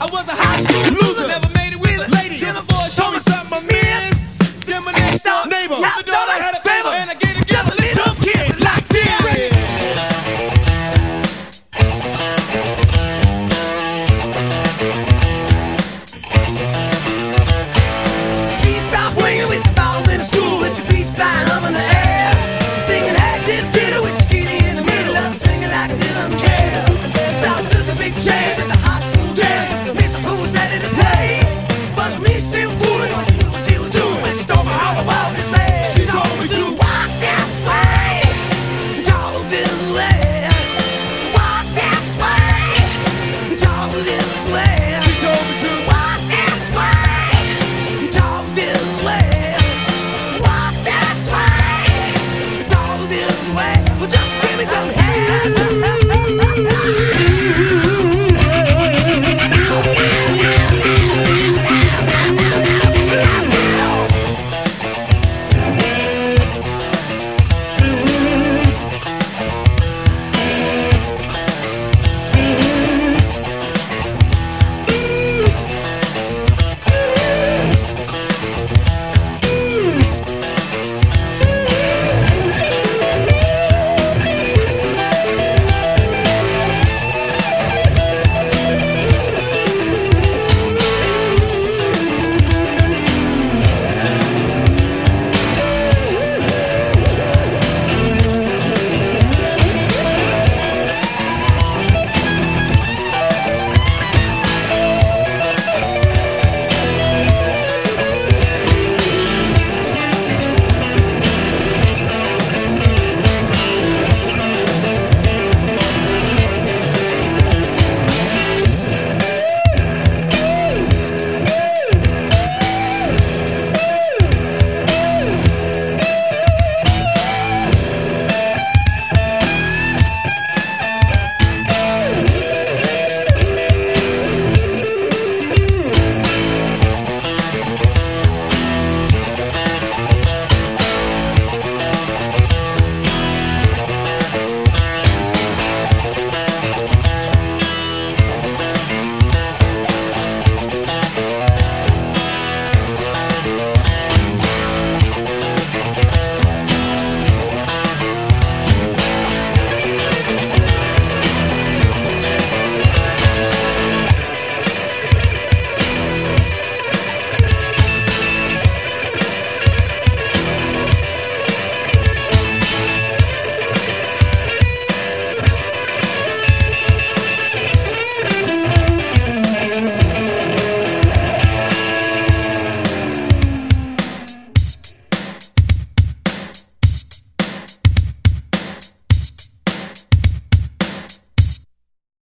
I was a high school.